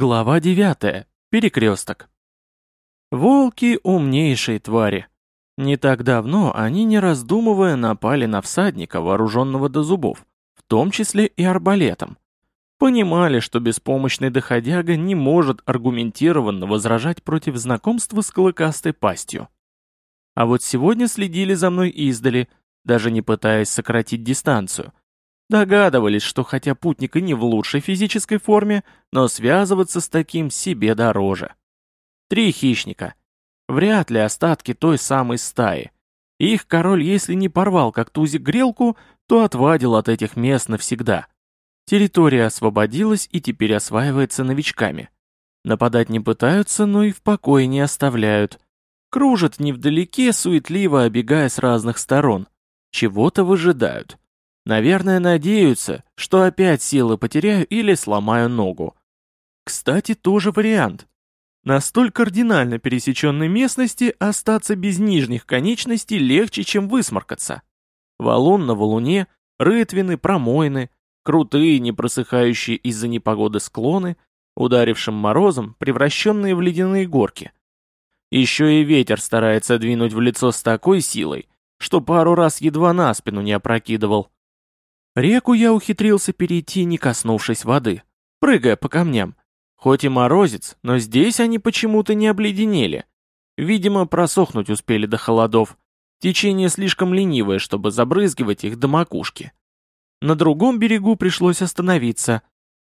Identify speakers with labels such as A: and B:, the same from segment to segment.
A: Глава 9. Перекресток. Волки – умнейшие твари. Не так давно они, не раздумывая, напали на всадника, вооруженного до зубов, в том числе и арбалетом. Понимали, что беспомощный доходяга не может аргументированно возражать против знакомства с клыкастой пастью. А вот сегодня следили за мной издали, даже не пытаясь сократить дистанцию – Догадывались, что хотя путник и не в лучшей физической форме, но связываться с таким себе дороже. Три хищника. Вряд ли остатки той самой стаи. Их король, если не порвал как тузик грелку, то отвадил от этих мест навсегда. Территория освободилась и теперь осваивается новичками. Нападать не пытаются, но и в покое не оставляют. Кружат невдалеке, суетливо обегая с разных сторон. Чего-то выжидают. Наверное, надеются, что опять силы потеряю или сломаю ногу. Кстати, тоже вариант. На столь кардинально пересеченной местности остаться без нижних конечностей легче, чем высморкаться. Валун на валуне, рытвины, промойны, крутые, не просыхающие из-за непогоды склоны, ударившим морозом, превращенные в ледяные горки. Еще и ветер старается двинуть в лицо с такой силой, что пару раз едва на спину не опрокидывал. Реку я ухитрился перейти, не коснувшись воды, прыгая по камням. Хоть и морозец, но здесь они почему-то не обледенели. Видимо, просохнуть успели до холодов. Течение слишком ленивое, чтобы забрызгивать их до макушки. На другом берегу пришлось остановиться.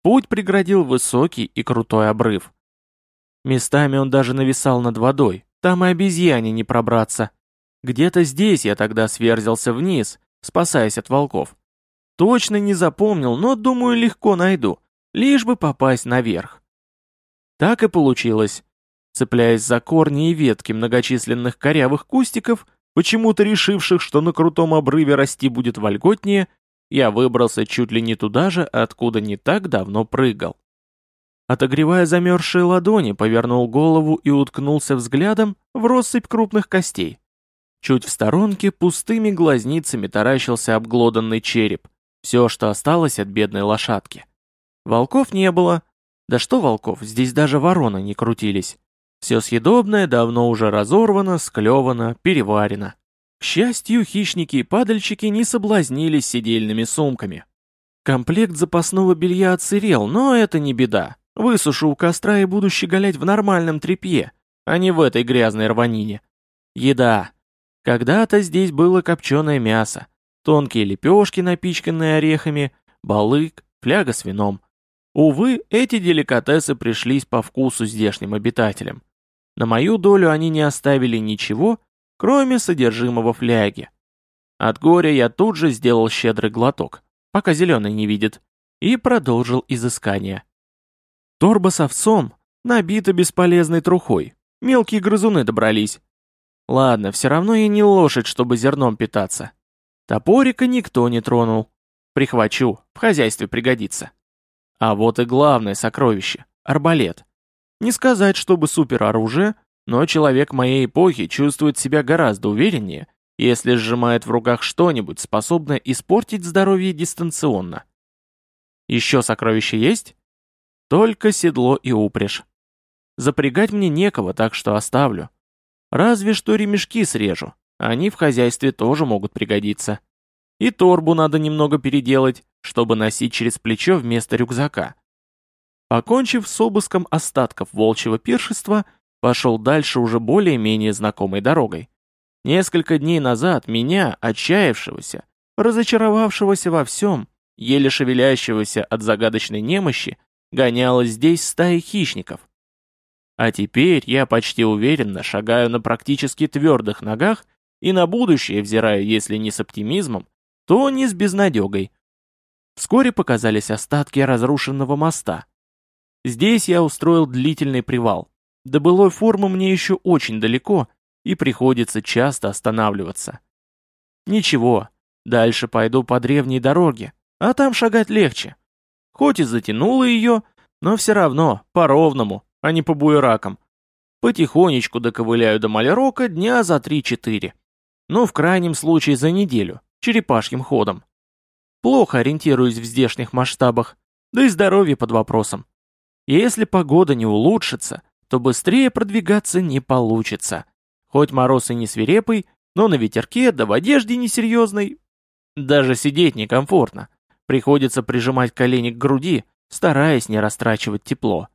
A: Путь преградил высокий и крутой обрыв. Местами он даже нависал над водой, там и обезьяне не пробраться. Где-то здесь я тогда сверзился вниз, спасаясь от волков. Точно не запомнил, но, думаю, легко найду, лишь бы попасть наверх. Так и получилось. Цепляясь за корни и ветки многочисленных корявых кустиков, почему-то решивших, что на крутом обрыве расти будет вольготнее, я выбрался чуть ли не туда же, откуда не так давно прыгал. Отогревая замерзшие ладони, повернул голову и уткнулся взглядом в россыпь крупных костей. Чуть в сторонке пустыми глазницами таращился обглоданный череп, все, что осталось от бедной лошадки. Волков не было. Да что волков, здесь даже вороны не крутились. Все съедобное давно уже разорвано, склевано, переварено. К счастью, хищники и падальщики не соблазнились сидельными сумками. Комплект запасного белья отсырел, но это не беда. Высушу у костра и буду щеголять в нормальном тряпье, а не в этой грязной рванине. Еда. Когда-то здесь было копченое мясо, тонкие лепешки, напичканные орехами, балык, фляга с вином. Увы, эти деликатесы пришлись по вкусу здешним обитателям. На мою долю они не оставили ничего, кроме содержимого фляги. От горя я тут же сделал щедрый глоток, пока зеленый не видит, и продолжил изыскание. Торба с овцом набита бесполезной трухой, мелкие грызуны добрались. Ладно, все равно я не лошадь, чтобы зерном питаться. Топорика никто не тронул. Прихвачу, в хозяйстве пригодится. А вот и главное сокровище — арбалет. Не сказать, чтобы супероружие, но человек моей эпохи чувствует себя гораздо увереннее, если сжимает в руках что-нибудь, способное испортить здоровье дистанционно. Еще сокровища есть? Только седло и упряжь. Запрягать мне некого, так что оставлю. Разве что ремешки срежу, они в хозяйстве тоже могут пригодиться. И торбу надо немного переделать, чтобы носить через плечо вместо рюкзака. Покончив с обыском остатков волчьего пиршества, пошел дальше уже более-менее знакомой дорогой. Несколько дней назад меня, отчаявшегося, разочаровавшегося во всем, еле шевелящегося от загадочной немощи, гоняла здесь стая хищников. А теперь я почти уверенно шагаю на практически твердых ногах и на будущее взираю, если не с оптимизмом, то не с безнадегой. Вскоре показались остатки разрушенного моста. Здесь я устроил длительный привал. До былой формы мне еще очень далеко, и приходится часто останавливаться. Ничего, дальше пойду по древней дороге, а там шагать легче. Хоть и затянуло ее, но все равно по-ровному, а не по буеракам. Потихонечку доковыляю до Малярока дня за три-четыре. Ну, в крайнем случае за неделю, черепашьим ходом. Плохо ориентируюсь в здешних масштабах, да и здоровье под вопросом. Если погода не улучшится, то быстрее продвигаться не получится. Хоть мороз и не свирепый, но на ветерке, да в одежде несерьезной. Даже сидеть некомфортно. Приходится прижимать колени к груди, стараясь не растрачивать тепло.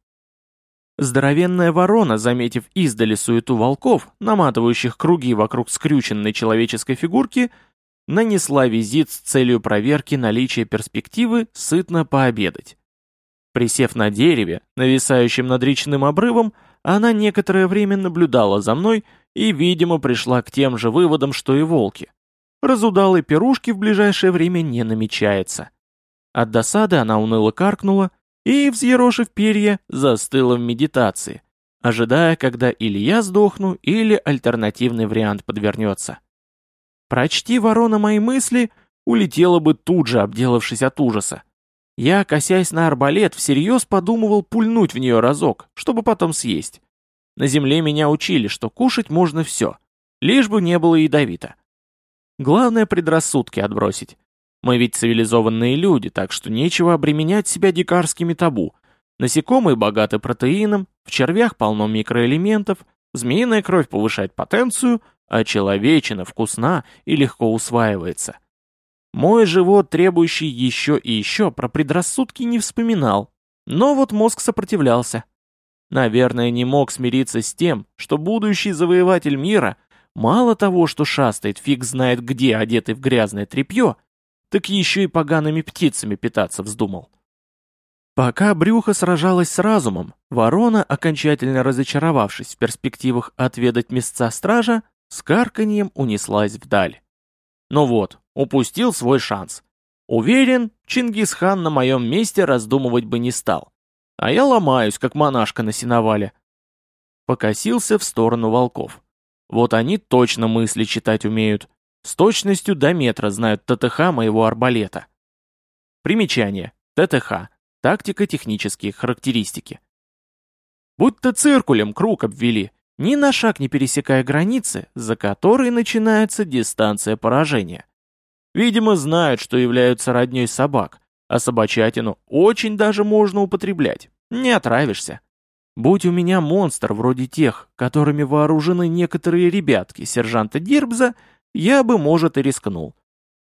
A: Здоровенная ворона, заметив издали суету волков, наматывающих круги вокруг скрюченной человеческой фигурки, нанесла визит с целью проверки наличия перспективы сытно пообедать. Присев на дереве, нависающем над речным обрывом, она некоторое время наблюдала за мной и, видимо, пришла к тем же выводам, что и волки. Разудалой пирушки в ближайшее время не намечается. От досады она уныло каркнула и, взъерошив перья, застыла в медитации, ожидая, когда или я сдохну, или альтернативный вариант подвернется. Прочти ворона мои мысли, улетела бы тут же, обделавшись от ужаса. Я, косясь на арбалет, всерьез подумывал пульнуть в нее разок, чтобы потом съесть. На земле меня учили, что кушать можно все, лишь бы не было ядовито. Главное предрассудки отбросить. Мы ведь цивилизованные люди, так что нечего обременять себя дикарскими табу. Насекомые богаты протеином, в червях полно микроэлементов, змеиная кровь повышает потенцию, а человечина вкусна и легко усваивается. Мой живот, требующий еще и еще, про предрассудки не вспоминал. Но вот мозг сопротивлялся. Наверное, не мог смириться с тем, что будущий завоеватель мира мало того, что шастает фиг знает где, одетый в грязное тряпье, так еще и погаными птицами питаться вздумал. Пока брюхо сражалось с разумом, ворона, окончательно разочаровавшись в перспективах отведать места стража, с карканьем унеслась вдаль. Ну вот, упустил свой шанс. Уверен, Чингисхан на моем месте раздумывать бы не стал. А я ломаюсь, как монашка на сеновале. Покосился в сторону волков. Вот они точно мысли читать умеют. С точностью до метра знают ТТХ моего арбалета. Примечание. ТТХ. Тактико-технические характеристики. Будто циркулем круг обвели, ни на шаг не пересекая границы, за которой начинается дистанция поражения. Видимо, знают, что являются родней собак, а собачатину очень даже можно употреблять, не отравишься. Будь у меня монстр вроде тех, которыми вооружены некоторые ребятки сержанта Дирбза, я бы, может, и рискнул.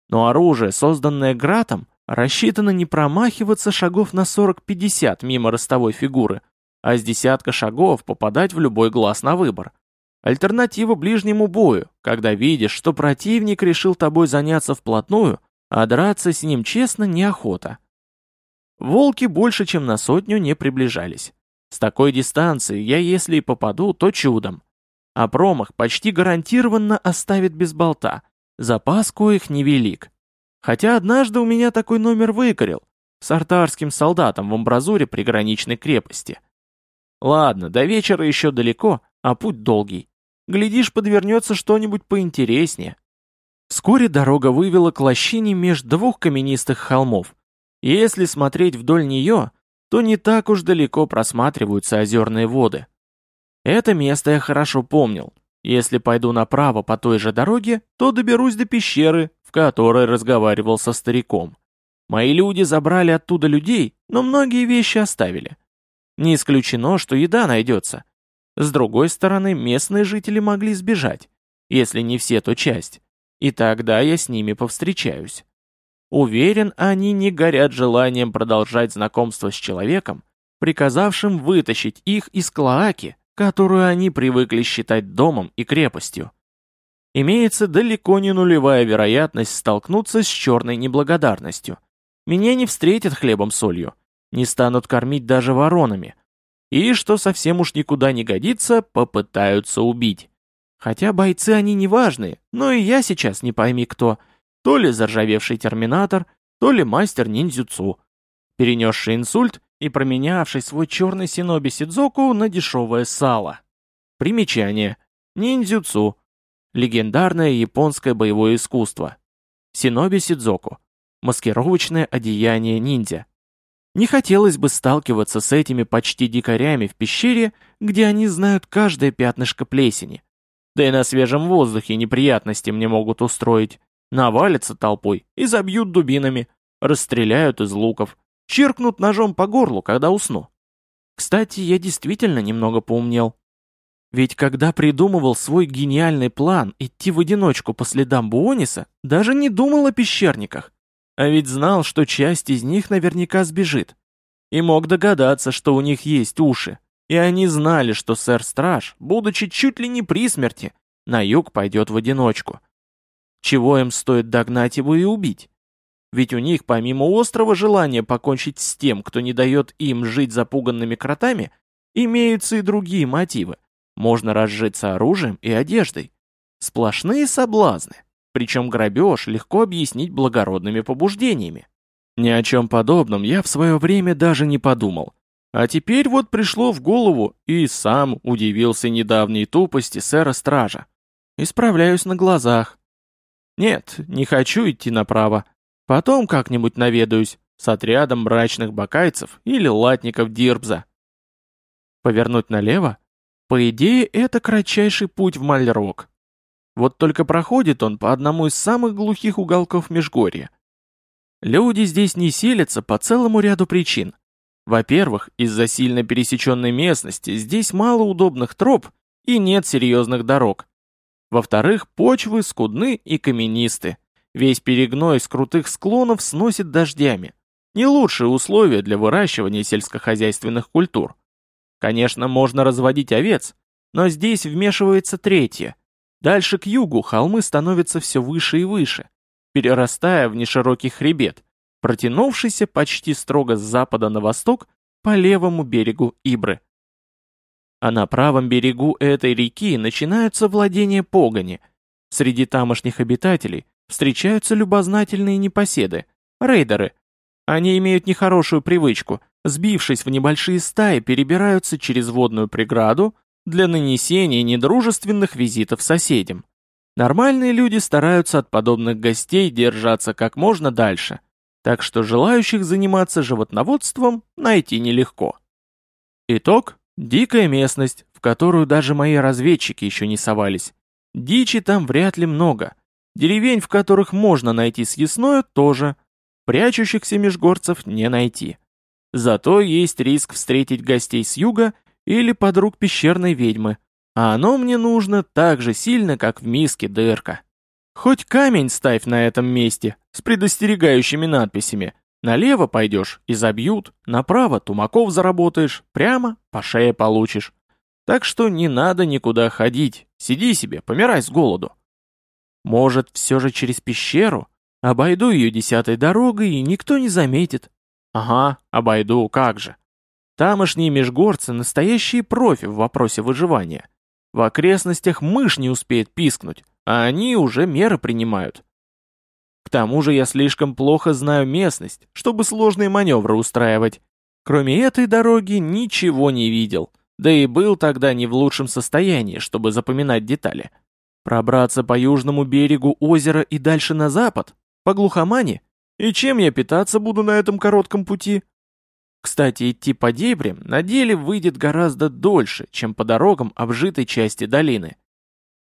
A: Но оружие, созданное Гратом, рассчитано не промахиваться шагов на 40-50 мимо ростовой фигуры, а с десятка шагов попадать в любой глаз на выбор. Альтернатива ближнему бою, когда видишь, что противник решил тобой заняться вплотную, а драться с ним честно неохота. Волки больше, чем на сотню не приближались. С такой дистанции я, если и попаду, то чудом. А промах почти гарантированно оставит без болта. Запас коих невелик. Хотя однажды у меня такой номер выкорил. С артарским солдатом в амбразуре приграничной крепости. Ладно, до вечера еще далеко, а путь долгий. Глядишь, подвернется что-нибудь поинтереснее. Вскоре дорога вывела к лощине меж двух каменистых холмов. Если смотреть вдоль нее, то не так уж далеко просматриваются озерные воды. Это место я хорошо помнил. Если пойду направо по той же дороге, то доберусь до пещеры, в которой разговаривал со стариком. Мои люди забрали оттуда людей, но многие вещи оставили. Не исключено, что еда найдется. С другой стороны, местные жители могли сбежать. Если не все, то часть. И тогда я с ними повстречаюсь. Уверен, они не горят желанием продолжать знакомство с человеком, приказавшим вытащить их из клоаки, которую они привыкли считать домом и крепостью. Имеется далеко не нулевая вероятность столкнуться с черной неблагодарностью. Меня не встретят хлебом-солью, не станут кормить даже воронами, и, что совсем уж никуда не годится, попытаются убить. Хотя бойцы они неважные, но и я сейчас не пойми кто. То ли заржавевший терминатор, то ли мастер ниндзюцу, перенесший инсульт и променявший свой черный синоби Сидзоку на дешевое сало. Примечание. Ниндзюцу. Легендарное японское боевое искусство. Синоби Сидзоку. Маскировочное одеяние ниндзя. Не хотелось бы сталкиваться с этими почти дикарями в пещере, где они знают каждое пятнышко плесени. Да и на свежем воздухе неприятности мне могут устроить. Навалятся толпой и забьют дубинами, расстреляют из луков, чиркнут ножом по горлу, когда усну. Кстати, я действительно немного поумнел. Ведь когда придумывал свой гениальный план идти в одиночку по следам Буониса, даже не думал о пещерниках. А ведь знал, что часть из них наверняка сбежит. И мог догадаться, что у них есть уши. И они знали, что сэр-страж, будучи чуть ли не при смерти, на юг пойдет в одиночку. Чего им стоит догнать его и убить? Ведь у них, помимо острого желания покончить с тем, кто не дает им жить запуганными кротами, имеются и другие мотивы. Можно разжиться оружием и одеждой. Сплошные соблазны. Причем грабеж легко объяснить благородными побуждениями. Ни о чем подобном я в свое время даже не подумал. А теперь вот пришло в голову и сам удивился недавней тупости сэра-стража. Исправляюсь на глазах. Нет, не хочу идти направо. Потом как-нибудь наведаюсь с отрядом мрачных бакайцев или латников Дирбза. Повернуть налево? По идее, это кратчайший путь в Мальрок. Вот только проходит он по одному из самых глухих уголков Межгорья. Люди здесь не селятся по целому ряду причин. Во-первых, из-за сильно пересеченной местности здесь мало удобных троп и нет серьезных дорог. Во-вторых, почвы скудны и каменисты. Весь перегной с крутых склонов сносит дождями. Не лучшие условия для выращивания сельскохозяйственных культур. Конечно, можно разводить овец, но здесь вмешивается третье. Дальше к югу холмы становятся все выше и выше, перерастая в неширокий хребет, протянувшийся почти строго с запада на восток по левому берегу Ибры. А на правом берегу этой реки начинаются владения погони. Среди тамошних обитателей встречаются любознательные непоседы, рейдеры. Они имеют нехорошую привычку – сбившись в небольшие стаи, перебираются через водную преграду для нанесения недружественных визитов соседям. Нормальные люди стараются от подобных гостей держаться как можно дальше, так что желающих заниматься животноводством найти нелегко. Итог – дикая местность, в которую даже мои разведчики еще не совались. Дичи там вряд ли много. Деревень, в которых можно найти съестное, тоже. Прячущихся межгорцев не найти. Зато есть риск встретить гостей с юга или подруг пещерной ведьмы, а оно мне нужно так же сильно, как в миске дырка. Хоть камень ставь на этом месте, с предостерегающими надписями. Налево пойдешь и забьют, направо тумаков заработаешь, прямо по шее получишь. Так что не надо никуда ходить, сиди себе, помирай с голоду. Может, все же через пещеру? Обойду ее десятой дорогой, и никто не заметит. Ага, обойду, как же. Тамошние межгорцы – настоящие профи в вопросе выживания. В окрестностях мышь не успеет пискнуть, а они уже меры принимают. К тому же я слишком плохо знаю местность, чтобы сложные маневры устраивать. Кроме этой дороги ничего не видел, да и был тогда не в лучшем состоянии, чтобы запоминать детали. Пробраться по южному берегу озера и дальше на запад? По глухомане? И чем я питаться буду на этом коротком пути? Кстати, идти по дебрям на деле выйдет гораздо дольше, чем по дорогам обжитой части долины.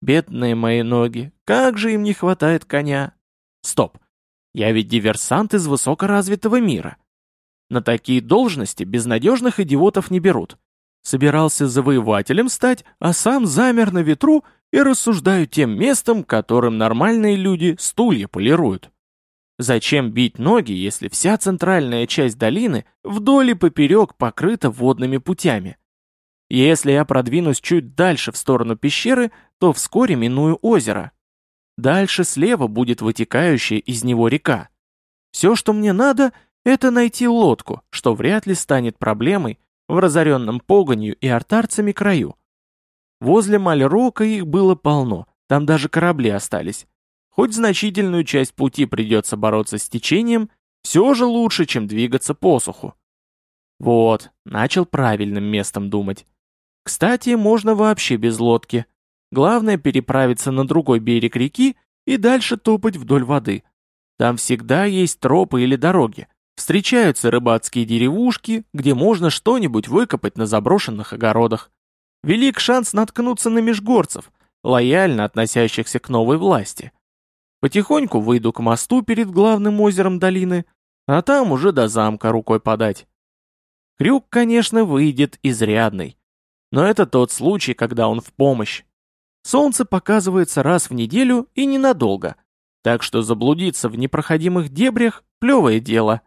A: Бедные мои ноги, как же им не хватает коня. Стоп, я ведь диверсант из высокоразвитого мира. На такие должности безнадежных идиотов не берут. Собирался завоевателем стать, а сам замер на ветру и рассуждаю тем местом, которым нормальные люди стулья полируют. Зачем бить ноги, если вся центральная часть долины вдоль и поперек покрыта водными путями? Если я продвинусь чуть дальше в сторону пещеры, то вскоре миную озеро. Дальше слева будет вытекающая из него река. Все, что мне надо, это найти лодку, что вряд ли станет проблемой в разоренном погонью и артарцами краю. Возле Мальрока их было полно, там даже корабли остались. Хоть значительную часть пути придется бороться с течением, все же лучше, чем двигаться по суху. Вот, начал правильным местом думать. Кстати, можно вообще без лодки. Главное переправиться на другой берег реки и дальше топать вдоль воды. Там всегда есть тропы или дороги. Встречаются рыбацкие деревушки, где можно что-нибудь выкопать на заброшенных огородах. Велик шанс наткнуться на межгорцев, лояльно относящихся к новой власти. Потихоньку выйду к мосту перед главным озером долины, а там уже до замка рукой подать. Крюк, конечно, выйдет изрядный. Но это тот случай, когда он в помощь. Солнце показывается раз в неделю и ненадолго, так что заблудиться в непроходимых дебрях – плевое дело.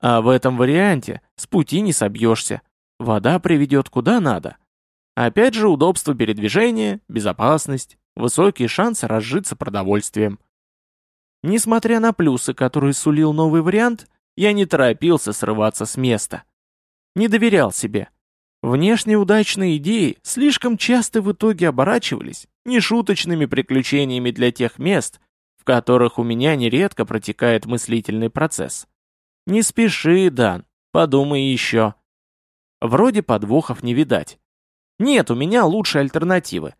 A: А в этом варианте с пути не собьешься. Вода приведет куда надо. Опять же удобство передвижения, безопасность, высокие шансы разжиться продовольствием. Несмотря на плюсы, которые сулил новый вариант, я не торопился срываться с места. Не доверял себе. Внешне удачные идеи слишком часто в итоге оборачивались нешуточными приключениями для тех мест, в которых у меня нередко протекает мыслительный процесс. Не спеши, Дан, подумай еще. Вроде подвохов не видать. Нет, у меня лучшие альтернативы.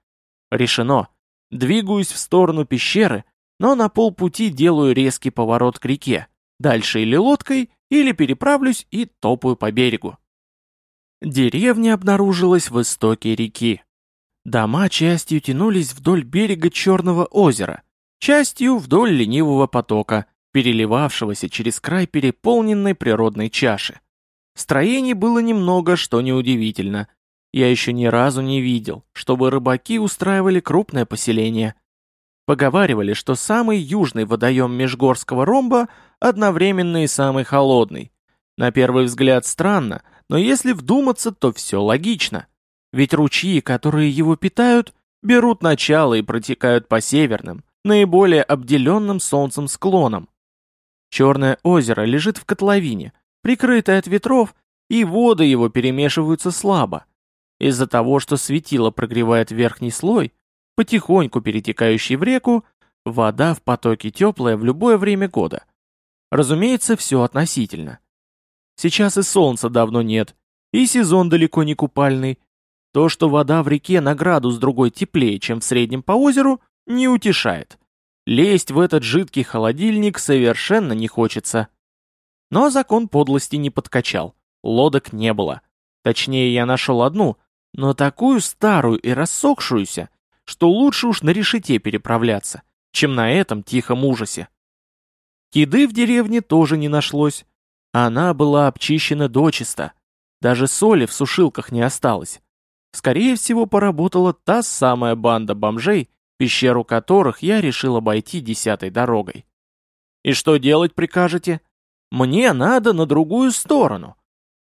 A: Решено. Двигаюсь в сторону пещеры, но на полпути делаю резкий поворот к реке. Дальше или лодкой, или переправлюсь и топаю по берегу. Деревня обнаружилась в истоке реки. Дома частью тянулись вдоль берега Черного озера, частью вдоль ленивого потока, переливавшегося через край переполненной природной чаши. Строений было немного, что неудивительно. Я еще ни разу не видел, чтобы рыбаки устраивали крупное поселение. Поговаривали, что самый южный водоем Межгорского ромба одновременно и самый холодный. На первый взгляд странно, но если вдуматься, то все логично. Ведь ручьи, которые его питают, берут начало и протекают по северным, наиболее обделенным солнцем склонам. Черное озеро лежит в котловине, прикрытое от ветров, и воды его перемешиваются слабо. Из-за того, что светило прогревает верхний слой, потихоньку перетекающий в реку, вода в потоке теплая в любое время года. Разумеется, все относительно. Сейчас и солнца давно нет, и сезон далеко не купальный. То, что вода в реке на градус другой теплее, чем в среднем по озеру, не утешает. Лезть в этот жидкий холодильник совершенно не хочется. Но закон подлости не подкачал. Лодок не было. Точнее, я нашел одну, но такую старую и рассохшуюся, что лучше уж на решете переправляться, чем на этом тихом ужасе. Еды в деревне тоже не нашлось. Она была обчищена дочисто. Даже соли в сушилках не осталось. Скорее всего, поработала та самая банда бомжей, пещеру которых я решил обойти десятой дорогой. И что делать прикажете? Мне надо на другую сторону.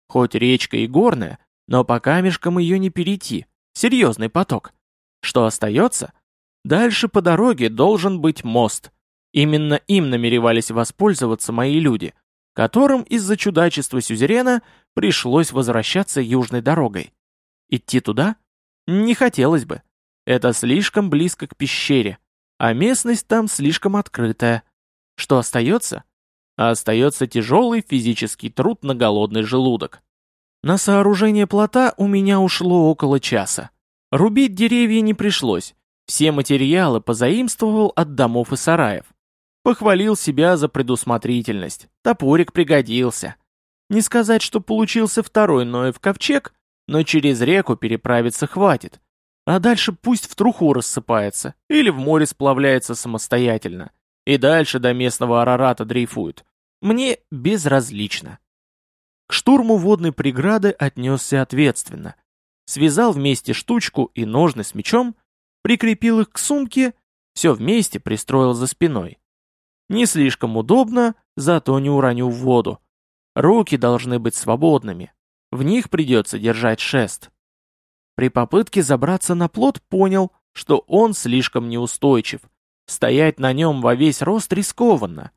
A: Хоть речка и горная, но по камешкам ее не перейти. Серьезный поток. Что остается? Дальше по дороге должен быть мост. Именно им намеревались воспользоваться мои люди, которым из-за чудачества сюзерена пришлось возвращаться южной дорогой. Идти туда? Не хотелось бы. Это слишком близко к пещере, а местность там слишком открытая. Что остается? а остается тяжелый физический труд на голодный желудок. На сооружение плота у меня ушло около часа. Рубить деревья не пришлось, все материалы позаимствовал от домов и сараев. Похвалил себя за предусмотрительность, топорик пригодился. Не сказать, что получился второй Ноев ковчег, но через реку переправиться хватит. А дальше пусть в труху рассыпается или в море сплавляется самостоятельно. И дальше до местного Арарата дрейфует. Мне безразлично. К штурму водной преграды отнесся ответственно. Связал вместе штучку и ножны с мечом, прикрепил их к сумке, все вместе пристроил за спиной. Не слишком удобно, зато не уроню в воду. Руки должны быть свободными. В них придется держать шест. При попытке забраться на плот понял, что он слишком неустойчив. Стоять на нем во весь рост рискованно.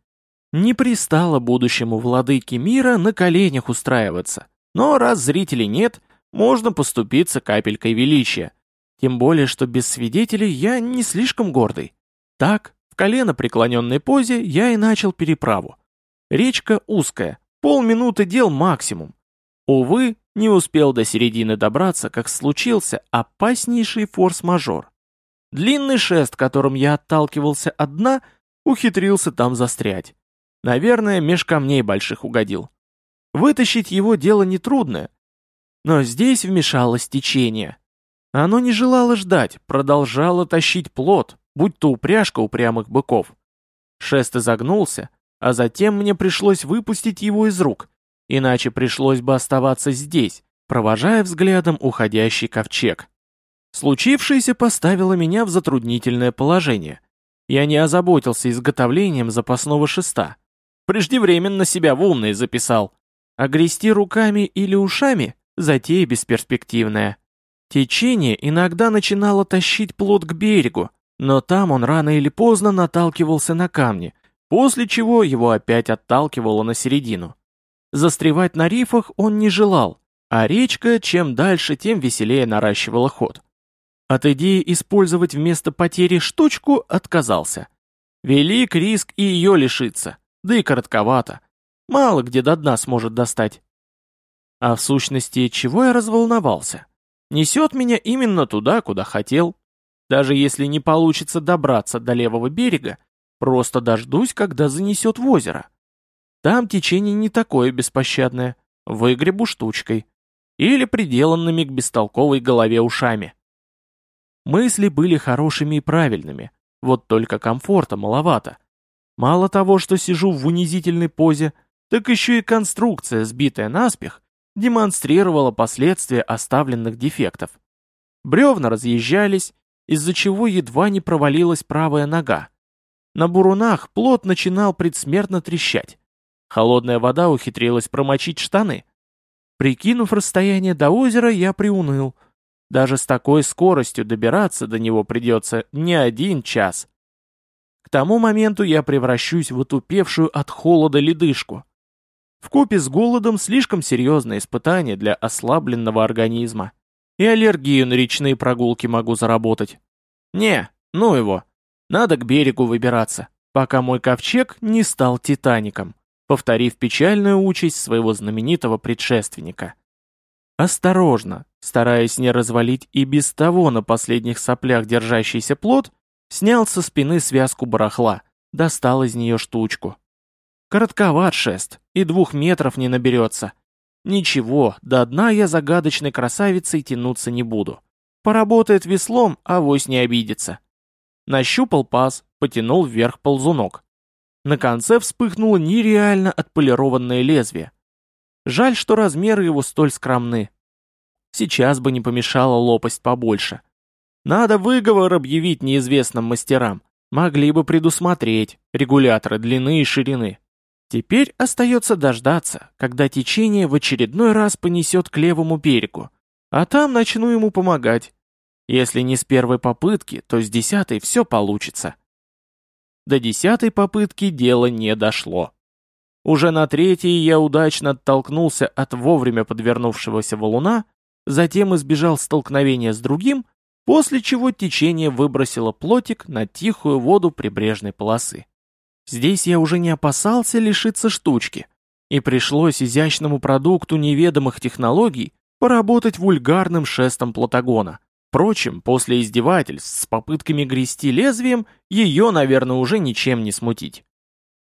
A: Не пристало будущему владыке мира на коленях устраиваться. Но раз зрителей нет, можно поступиться капелькой величия. Тем более, что без свидетелей я не слишком гордый. Так, в колено преклоненной позе я и начал переправу. Речка узкая, полминуты дел максимум. Увы, не успел до середины добраться, как случился опаснейший форс-мажор. Длинный шест, которым я отталкивался от дна, ухитрился там застрять. Наверное, меж камней больших угодил. Вытащить его дело нетрудное. Но здесь вмешалось течение. Оно не желало ждать, продолжало тащить плод, будь то упряжка упрямых быков. Шест изогнулся, а затем мне пришлось выпустить его из рук, иначе пришлось бы оставаться здесь, провожая взглядом уходящий ковчег. Случившееся поставило меня в затруднительное положение. Я не озаботился изготовлением запасного шеста. Преждевременно себя в умные записал. А грести руками или ушами – затея бесперспективная. Течение иногда начинало тащить плод к берегу, но там он рано или поздно наталкивался на камни, после чего его опять отталкивало на середину. Застревать на рифах он не желал, а речка чем дальше, тем веселее наращивала ход. От идеи использовать вместо потери штучку отказался. Велик риск и ее лишиться, да и коротковато. Мало где до дна сможет достать. А в сущности, чего я разволновался? Несет меня именно туда, куда хотел. Даже если не получится добраться до левого берега, просто дождусь, когда занесет в озеро. Там течение не такое беспощадное, выгребу штучкой. Или приделанными к бестолковой голове ушами. Мысли были хорошими и правильными, вот только комфорта маловато. Мало того, что сижу в унизительной позе, так еще и конструкция, сбитая наспех, демонстрировала последствия оставленных дефектов. Бревна разъезжались, из-за чего едва не провалилась правая нога. На бурунах плот начинал предсмертно трещать. Холодная вода ухитрилась промочить штаны. Прикинув расстояние до озера, я приуныл – даже с такой скоростью добираться до него придется не один час. Тому моменту я превращусь в отупевшую от холода ледышку. Вкупе с голодом слишком серьезное испытание для ослабленного организма. И аллергию на речные прогулки могу заработать. Не, ну его. Надо к берегу выбираться, пока мой ковчег не стал Титаником, повторив печальную участь своего знаменитого предшественника. Осторожно, стараясь не развалить и без того на последних соплях держащийся плод, снял со спины связку барахла, достал из нее штучку. Коротковат шест, и двух метров не наберется. Ничего, до дна я загадочной красавицей тянуться не буду. Поработает веслом, а вось не обидится. Нащупал паз, потянул вверх ползунок. На конце вспыхнуло нереально отполированное лезвие. Жаль, что размеры его столь скромны. Сейчас бы не помешала лопасть побольше. Надо выговор объявить неизвестным мастерам. Могли бы предусмотреть регуляторы длины и ширины. Теперь остается дождаться, когда течение в очередной раз понесет к левому берегу, а там начну ему помогать. Если не с первой попытки, то с десятой все получится. До десятой попытки дело не дошло. Уже на третьей я удачно оттолкнулся от вовремя подвернувшегося валуна, затем избежал столкновения с другим, после чего течение выбросило плотик на тихую воду прибрежной полосы. Здесь я уже не опасался лишиться штучки, и пришлось изящному продукту неведомых технологий поработать вульгарным шестом Платагона. Впрочем, после издевательств с попытками грести лезвием, ее, наверное, уже ничем не смутить.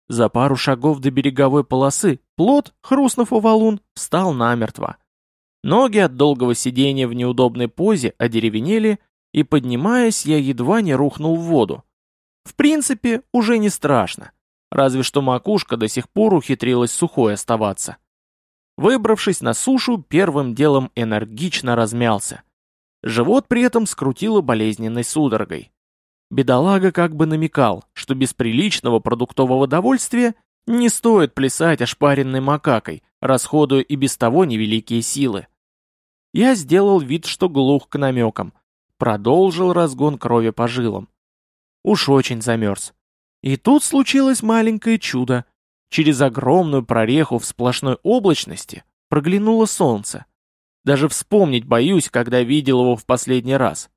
A: За пару шагов до береговой полосы плот, хрустнув у валун, встал намертво. Ноги от долгого сидения в неудобной позе одеревенели, и, поднимаясь, я едва не рухнул в воду. В принципе, уже не страшно, разве что макушка до сих пор ухитрилась сухой оставаться. Выбравшись на сушу, первым делом энергично размялся. Живот при этом скрутило болезненной судорогой. Бедолага как бы намекал, что без приличного продуктового довольствия не стоит плясать ошпаренной макакой, расходуя и без того невеликие силы. Я сделал вид, что глух к намекам, продолжил разгон крови по жилам. Уж очень замерз. И тут случилось маленькое чудо. Через огромную прореху в сплошной облачности проглянуло солнце. Даже вспомнить боюсь, когда видел его в последний раз.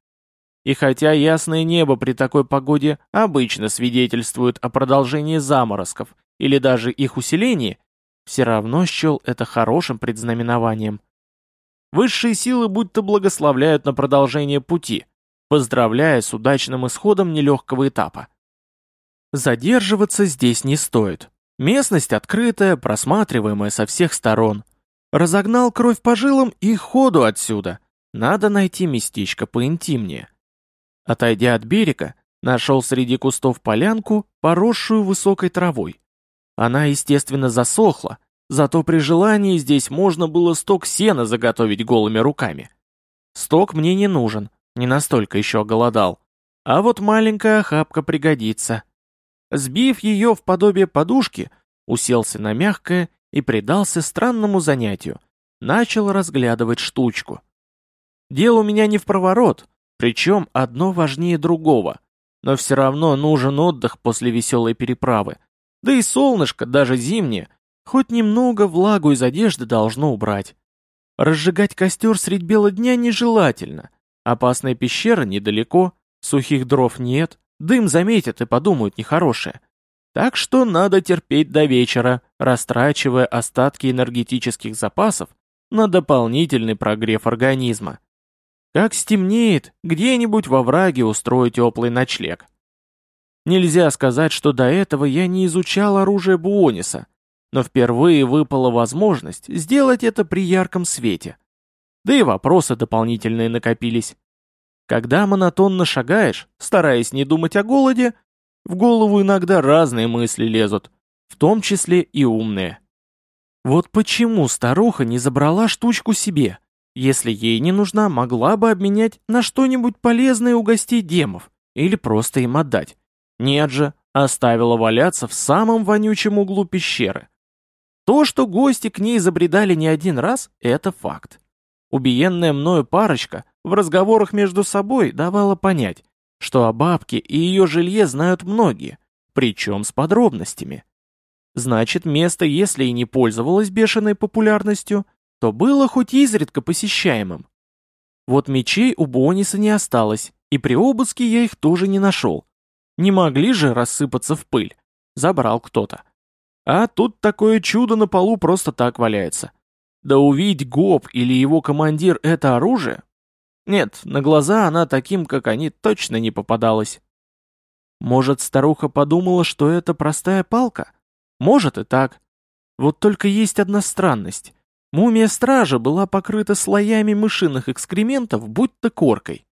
A: И хотя ясное небо при такой погоде обычно свидетельствует о продолжении заморозков или даже их усилении, все равно счел это хорошим предзнаменованием. Высшие силы будто благословляют на продолжение пути, поздравляя с удачным исходом нелегкого этапа. Задерживаться здесь не стоит. Местность открытая, просматриваемая со всех сторон. Разогнал кровь по жилам и ходу отсюда. Надо найти местечко поинтимнее. Отойдя от берега, нашел среди кустов полянку, поросшую высокой травой. Она, естественно, засохла, Зато при желании здесь можно было сток сена заготовить голыми руками. Сток мне не нужен, не настолько еще голодал. А вот маленькая охапка пригодится. Сбив ее в подобие подушки, уселся на мягкое и предался странному занятию. Начал разглядывать штучку. Дело у меня не в проворот, причем одно важнее другого. Но все равно нужен отдых после веселой переправы. Да и солнышко, даже зимнее, хоть немного влагу из одежды должно убрать. Разжигать костер средь бела дня нежелательно. Опасная пещера недалеко, сухих дров нет, дым заметят и подумают нехорошее. Так что надо терпеть до вечера, растрачивая остатки энергетических запасов на дополнительный прогрев организма. Как стемнеет, где-нибудь во враге устроить теплый ночлег. Нельзя сказать, что до этого я не изучал оружие Буониса, но впервые выпала возможность сделать это при ярком свете. Да и вопросы дополнительные накопились. Когда монотонно шагаешь, стараясь не думать о голоде, в голову иногда разные мысли лезут, в том числе и умные. Вот почему старуха не забрала штучку себе? Если ей не нужна, могла бы обменять на что-нибудь полезное у гостей демов или просто им отдать. Нет же, оставила валяться в самом вонючем углу пещеры. То, что гости к ней забредали не один раз, это факт. Убиенная мною парочка в разговорах между собой давала понять, что о бабке и ее жилье знают многие, причем с подробностями. Значит, место, если и не пользовалось бешеной популярностью, то было хоть изредка посещаемым. Вот мечей у Бониса не осталось, и при обыске я их тоже не нашел. Не могли же рассыпаться в пыль. Забрал кто-то. А тут такое чудо на полу просто так валяется. Да увидеть Гоп или его командир это оружие? Нет, на глаза она таким, как они, точно не попадалась. Может, старуха подумала, что это простая палка? Может и так. Вот только есть одна странность. Мумия стража была покрыта слоями мышиных экскрементов, будто коркой.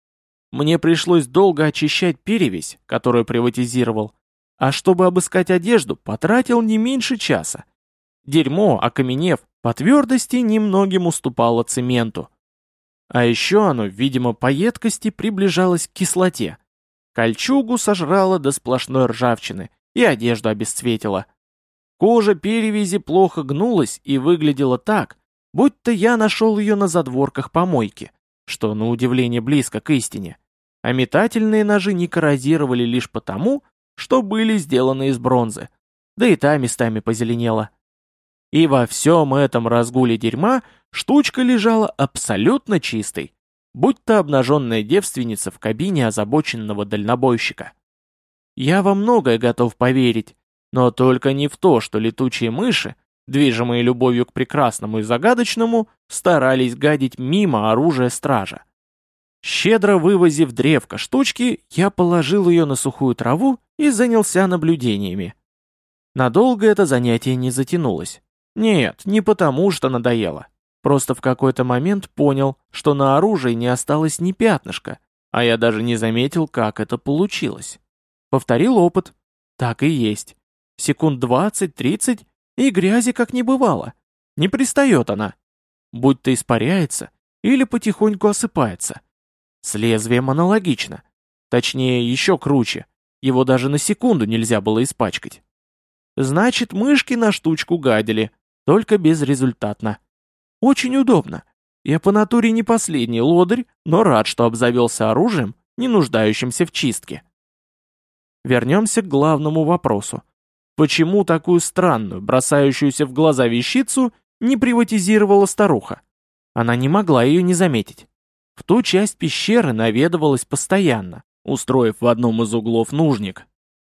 A: Мне пришлось долго очищать перевесь, которую приватизировал, а чтобы обыскать одежду, потратил не меньше часа. Дерьмо, окаменев, по твердости немногим уступало цементу. А еще оно, видимо, по едкости приближалось к кислоте. Кольчугу сожрало до сплошной ржавчины и одежду обесцветило. Кожа перевязи плохо гнулась и выглядела так, будто я нашел ее на задворках помойки, что на удивление близко к истине. А метательные ножи не коррозировали лишь потому, что были сделаны из бронзы, да и та местами позеленела. И во всем этом разгуле дерьма штучка лежала абсолютно чистой, будто обнаженная девственница в кабине озабоченного дальнобойщика. Я во многое готов поверить, но только не в то, что летучие мыши, движимые любовью к прекрасному и загадочному, старались гадить мимо оружия стража. Щедро вывозив древко штучки, я положил ее на сухую траву и занялся наблюдениями. Надолго это занятие не затянулось. Нет, не потому, что надоело. Просто в какой-то момент понял, что на оружии не осталось ни пятнышка, а я даже не заметил, как это получилось. Повторил опыт. Так и есть. Секунд двадцать-тридцать, и грязи как не бывало. Не пристает она. Будь-то испаряется или потихоньку осыпается. С лезвием аналогично. Точнее, еще круче. Его даже на секунду нельзя было испачкать. Значит, мышки на штучку гадили, только безрезультатно. Очень удобно. Я по натуре не последний лодырь, но рад, что обзавелся оружием, не нуждающимся в чистке. Вернемся к главному вопросу. Почему такую странную, бросающуюся в глаза вещицу не приватизировала старуха? Она не могла ее не заметить. В ту часть пещеры наведывалась постоянно, устроив в одном из углов нужник.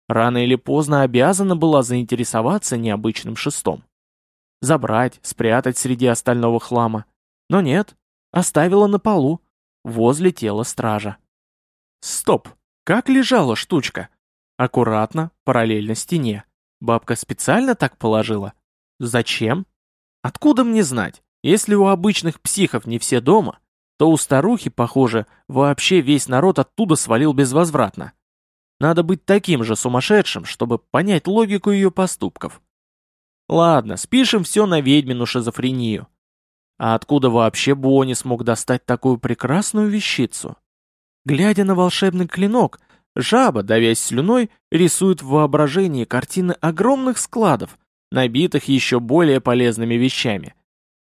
A: Рано или поздно обязана была заинтересоваться необычным шестом. Забрать, спрятать среди остального хлама. Но нет, оставила на полу, возле тела стража. Стоп, как лежала штучка? Аккуратно, параллельно стене. Бабка специально так положила? Зачем? Откуда мне знать, если у обычных психов не все дома, то у старухи, похоже, вообще весь народ оттуда свалил безвозвратно. Надо быть таким же сумасшедшим, чтобы понять логику ее поступков. Ладно, спишем все на ведьмину шизофрению. А откуда вообще Буони смог достать такую прекрасную вещицу? Глядя на волшебный клинок, жаба, давясь слюной, рисует в воображении картины огромных складов, набитых еще более полезными вещами.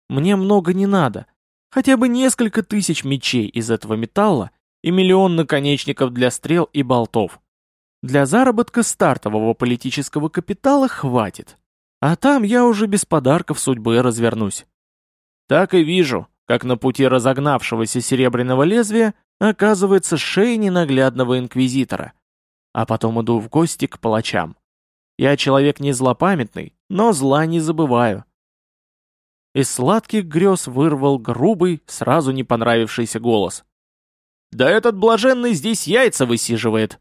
A: Мне много не надо. Хотя бы несколько тысяч мечей из этого металла и миллион наконечников для стрел и болтов. Для заработка стартового политического капитала хватит. А там я уже без подарков судьбы развернусь. Так и вижу, как на пути разогнавшегося серебряного лезвия оказывается шея ненаглядного инквизитора. А потом иду в гости к палачам. Я человек не злопамятный, но зла не забываю. Из сладких грез вырвал грубый, сразу не понравившийся голос. «Да этот блаженный здесь яйца высиживает!»